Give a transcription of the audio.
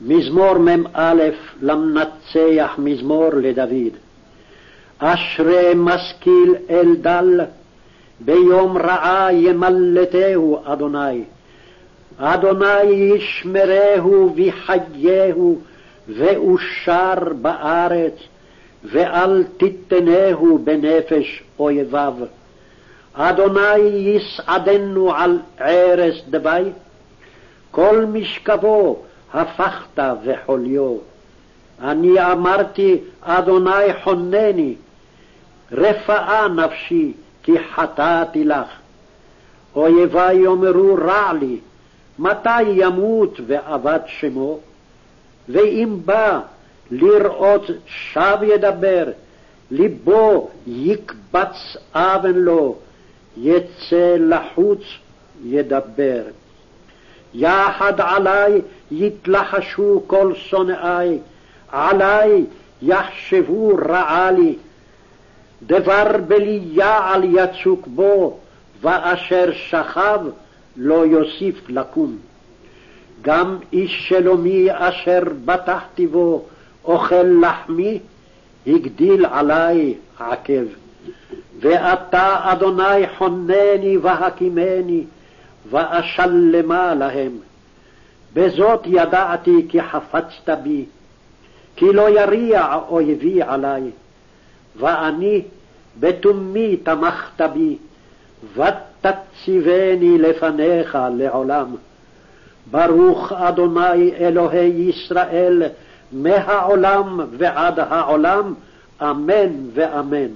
מזמור מ"א למנצח מזמור לדוד. אשרי משכיל אל דל, ביום רעה ימלטהו אדוני. אדוני ישמרהו ויחייהו, ואושר בארץ, ואל תיתנהו בנפש אויביו. אדוני יסעדנו על ערש דווי, כל משכבו הפכת וחוליו. אני אמרתי, אדוני חונני, רפאה נפשי, כי חטאתי לך. אויבי יאמרו רע לי, מתי ימות ואבד שמו? ואם בא לראות שב ידבר, ליבו יקבץ אבן לו, יצא לחוץ ידבר. יחד עלי יתלחשו כל שונאי, עלי יחשבו רעה לי. דבר בלי יעל יצוק בו, ואשר שכב לא יוסיף לקום. גם איש שלומי אשר בטחתי בו, אוכל לחמי, הגדיל עלי עקב. ואתה, אדוני, חונני והקימני, ואשלמה להם. בזאת ידעתי כי חפצת בי, כי לא יריע אויבי עלי, ואני בתומי תמכת בי, ותציבני לפניך לעולם. ברוך אדוני אלוהי ישראל, מהעולם ועד העולם, אמן ואמן.